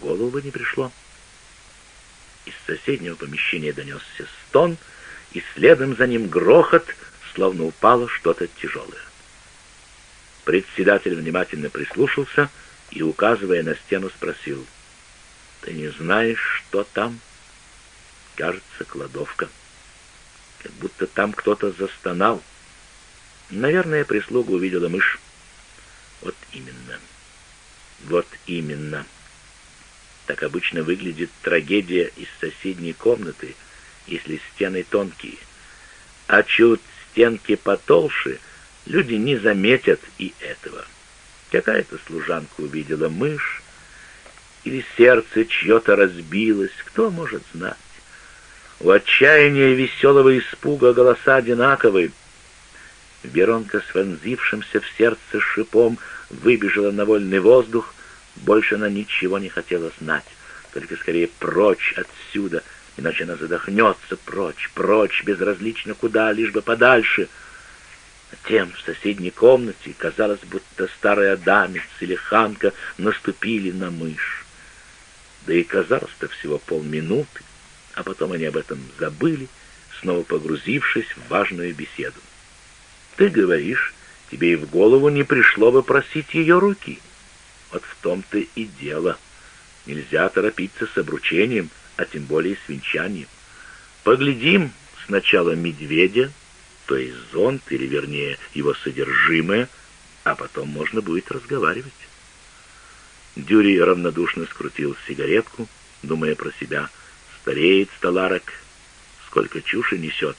голову бы не пришло. Из соседнего помещения донесся стон, и следом за ним грохот, словно упало что-то тяжелое. Председатель внимательно прислушался и, указывая на стену, спросил, «Ты не знаешь, что там?» «Кажется, кладовка. Как будто там кто-то застонал. Наверное, прислуга увидела мышь. Вот именно. Вот именно. Так обычно выглядит трагедия из соседней комнаты, если стены тонкие. А чуть стенки потолще, люди не заметят и этого. Какая-то служанка увидела мышь, или сердце чье-то разбилось, кто может знать. У отчаяния веселого испуга голоса одинаковые. Веронка с вонзившимся в сердце шипом выбежала на вольный воздух, больше она ничего не хотела знать, только скорее прочь отсюда, иначе она задохнется прочь, прочь, безразлично куда, лишь бы подальше. А тем в соседней комнате казалось, будто старая дамец или ханка наступили на мышь. Да и казалось-то всего полминуты, а потом они об этом забыли, снова погрузившись в важную беседу. Ты говоришь, тебе и в голову не пришло бы просить ее руки. Вот в том-то и дело. Нельзя торопиться с обручением, а тем более с венчанием. Поглядим сначала медведя, то есть зонт, или вернее его содержимое, а потом можно будет разговаривать. Дюри равнодушно скрутил сигаретку, думая про себя. Стареет Столарок, сколько чуши несет.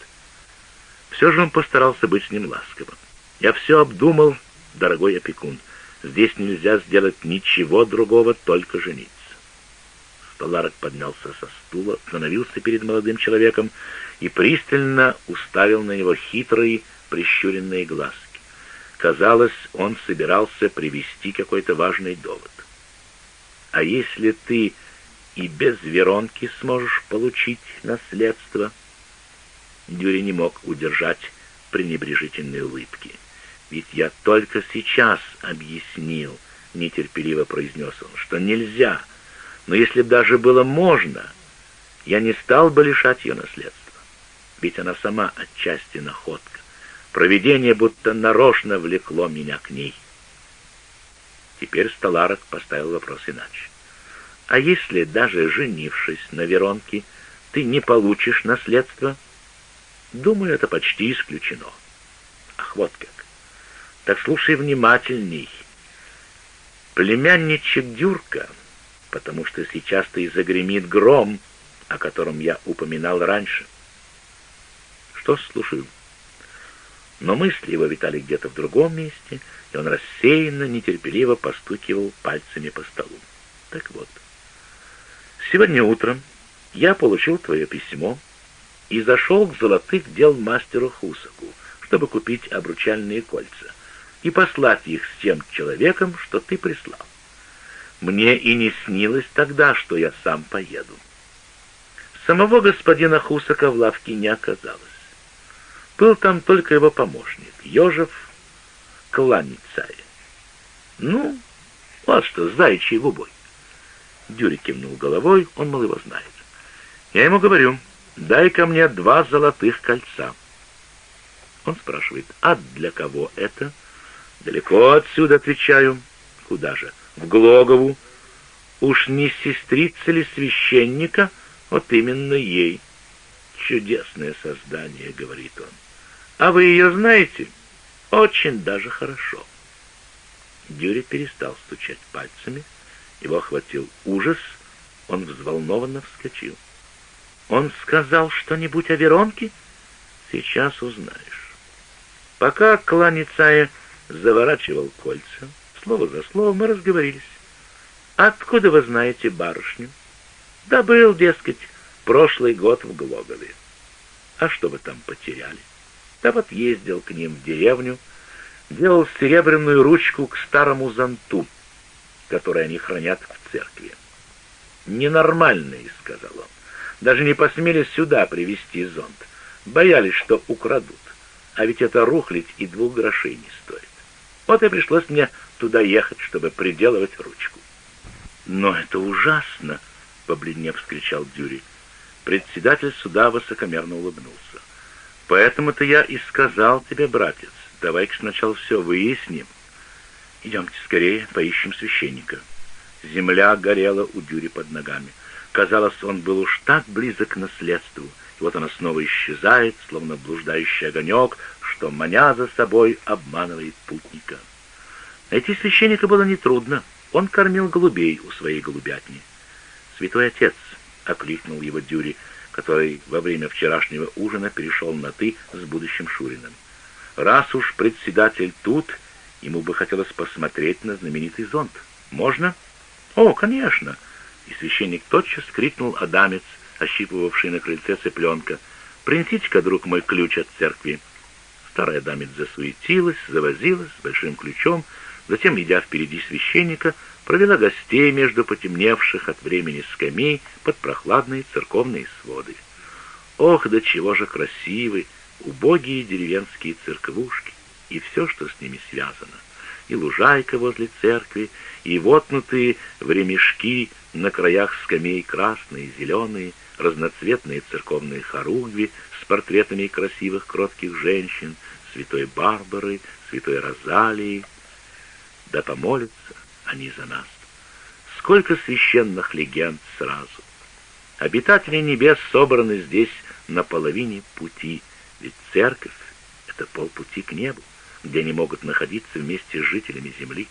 Все же он постарался быть с ним ласковым. «Я все обдумал, дорогой опекун. Здесь нельзя сделать ничего другого, только жениться». Столарок поднялся со стула, остановился перед молодым человеком и пристально уставил на него хитрые прищуренные глазки. Казалось, он собирался привести какой-то важный довод. «А если ты и без Веронки сможешь получить наследство?» Дюри не мог удержать пренебрежительной улыбки. «Ведь я только сейчас объяснил», — нетерпеливо произнес он, — «что нельзя. Но если бы даже было можно, я не стал бы лишать ее наследства. Ведь она сама отчасти находка. Провидение будто нарочно влекло меня к ней». Теперь Столарок поставил вопрос иначе. «А если, даже женившись на Веронке, ты не получишь наследство?» Думаю, это почти исключено. Ах, вот как. Так слушай внимательней. Племянничек Дюрка, потому что сейчас-то и загремит гром, о котором я упоминал раньше. Что слушаю. Но мысли его витали где-то в другом месте, и он рассеянно, нетерпеливо постукивал пальцами по столу. Так вот, сегодня утром я получил твое письмо, и зашел к золотых дел мастеру Хусаку, чтобы купить обручальные кольца и послать их с тем человеком, что ты прислал. Мне и не снилось тогда, что я сам поеду. Самого господина Хусака в лавке не оказалось. Был там только его помощник, Ежев Кланицай. Ну, вот что, с заячьей губой. Дюри кивнул головой, он, мол, его знает. Я ему говорю, дай-ка мне два золотых кольца. Он спрашивает, а для кого это? Далеко отсюда, отвечаю. Куда же? В Глогову. Уж не сестрица ли священника? Вот именно ей. Чудесное создание, говорит он. А вы ее знаете? Очень даже хорошо. Дюри перестал стучать пальцами. Его охватил ужас. Он взволнованно вскочил. Он сказал что-нибудь о Веронке? Сейчас узнаешь. Пока кланицая заворачивал кольца, слово за словом мы разговорились. Откуда вы знаете барышню? Да был, дескать, прошлый год в Глогове. А что вы там потеряли? Да вот ездил к ним в деревню, делал серебряную ручку к старому зонту, который они хранят в церкви. «Ненормальный», — сказал он. Даже не посмели сюда привезти зонт. Боялись, что украдут. А ведь это рухлить и двух грошей не стоит. Вот и пришлось мне туда ехать, чтобы приделывать ручку. «Но это ужасно!» — побледнев вскричал Дюри. Председатель суда высокомерно улыбнулся. «Поэтому-то я и сказал тебе, братец, давай-ка сначала все выясним. Идемте скорее, поищем священника». Земля горела у Дюри под ногами. Казалось, он был уж так близок к наследству, и вот она снова исчезает, словно блуждающий огонек, что, маня за собой, обманывает путника. Найти священника было нетрудно. Он кормил голубей у своей голубятни. «Святой отец!» — окликнул его Дюри, который во время вчерашнего ужина перешел на «ты» с будущим Шуриным. «Раз уж председатель тут, ему бы хотелось посмотреть на знаменитый зонт. Можно?» «О, конечно!» И священник тотчас крикнул адамец, ощипывавший на крыльце цыпленка. «Принесите-ка, друг мой, ключ от церкви!» Старая адамец засуетилась, завозилась с большим ключом, затем, идя впереди священника, провела гостей между потемневших от времени скамей под прохладные церковные своды. Ох, до чего же красивы убогие деревенские церквушки и все, что с ними связано, и лужайка возле церкви, и вотнутые в ремешки на краях скамей красные, зеленые, разноцветные церковные хоругви портретами красивых кротких женщин, святой Барбары, святой Розалии, да помолятся они за нас. Сколько священных легенд сразу. Обитатели небес собраны здесь на половине пути, ведь церковь — это полпути к небу, где они могут находиться вместе с жителями земли.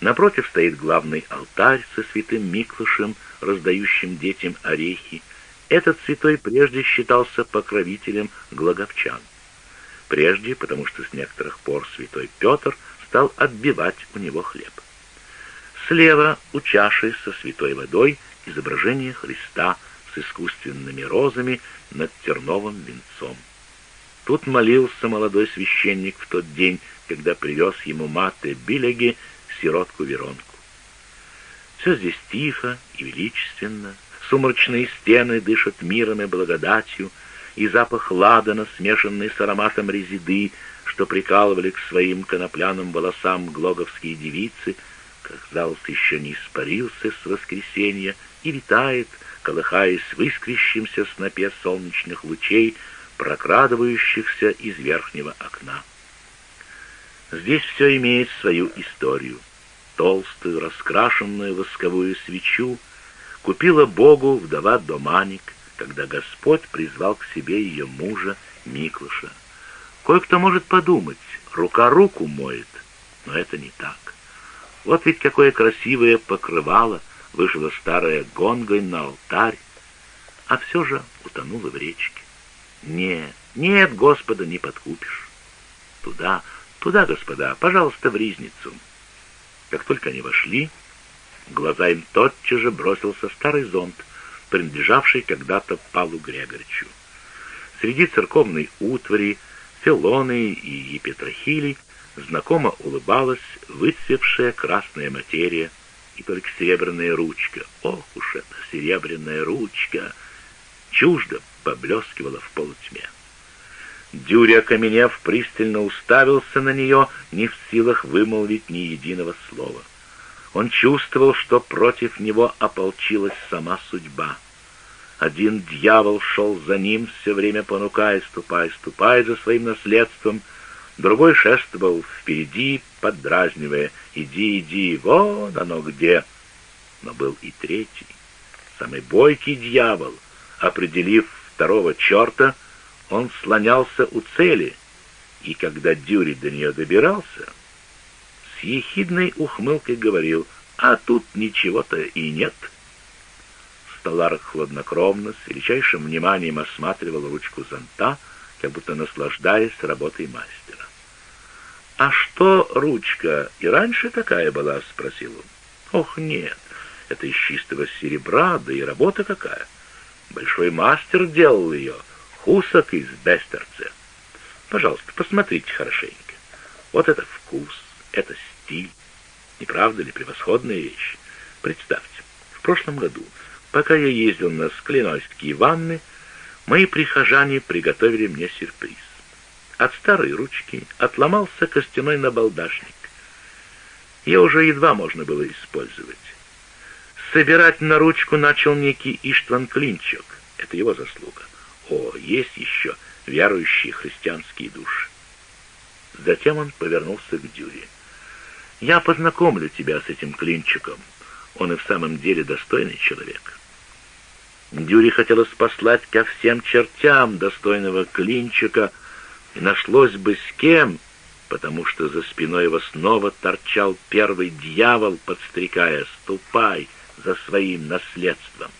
Напротив стоит главный алтарь со святым Миклышем, раздающим детям орехи. Этот святой прежде считался покровителем глаговчан. Прежде, потому что с некоторых пор святой Петр — стал отбивать у него хлеб. Слева у чаши со святой водой изображение Христа с искусственными розами над терновым венцом. Тут молился молодой священник в тот день, когда привез ему маты Билеги сиротку-веронку. Все здесь тихо и величественно, сумрачные стены дышат миром и благодатью, и запах ладана, смешанный с ароматом резиды, что прикалывали к своим конопляным волосам глоговские девицы, казалось, еще не испарился с воскресенья и витает, колыхаясь в искрящемся снопе солнечных лучей, прокрадывающихся из верхнего окна. Здесь все имеет свою историю. Толстую, раскрашенную восковую свечу купила Богу вдова Доманик, когда Господь призвал к себе ее мужа Миклыша. Кое-кто может подумать, рука руку моет, но это не так. Вот ведь какое красивое покрывало вышло старая гонгой на алтарь, а все же утонуло в речке. Нет, нет, Господа не подкупишь. Туда, туда, господа, пожалуйста, в ризницу. Как только они вошли, глаза им тотчас же бросился старый зонт, принадлежавший когда-то Павлу Грегоричу. Среди церковной утвари Филоны и Епетрахили знакомо улыбалась выцвевшая красная материя и только серебряная ручка. Ох уж эта серебряная ручка! Чуждо поблескивала в полутьме. Дюря, окаменев, пристально уставился на нее, не в силах вымолвить ни единого слова. Он чувствовал, что против него ополчилась сама судьба. Один дьявол шел за ним, все время понукая, ступай, ступай за своим наследством. Другой шествовал впереди, поддразнивая, иди, иди, вон оно где. Но был и третий, самый бойкий дьявол. Определив второго черта, он слонялся у цели, и когда Дюри до нее добирался, ехидной ухмылкой говорил, а тут ничего-то и нет — Столар хладнокровно, с величайшим вниманием осматривал ручку зонта, как будто наслаждаясь работой мастера. «А что ручка и раньше такая была?» — спросил он. «Ох, нет, это из чистого серебра, да и работа какая. Большой мастер делал ее, хусок из Бестерце. Пожалуйста, посмотрите хорошенько. Вот это вкус, это стиль. Не правда ли превосходная вещь? Представьте, в прошлом году Пока я ездил на Склинойские ванны, мои прихожане приготовили мне сюрприз. От старой ручки отломался костяной набалдашник. Я уже едва можно было использовать. Собирать на ручку начал некий Иштван Клинчок. Это его заслуга. О, есть еще верующие христианские души. Затем он повернулся к Дюре. «Я познакомлю тебя с этим Клинчиком. Он и в самом деле достойный человек». Дюри хотелось послать ко всем чертям достойного Клинчика, и нашлось бы с кем, потому что за спиной его снова торчал первый дьявол, подстрекая «Ступай за своим наследством».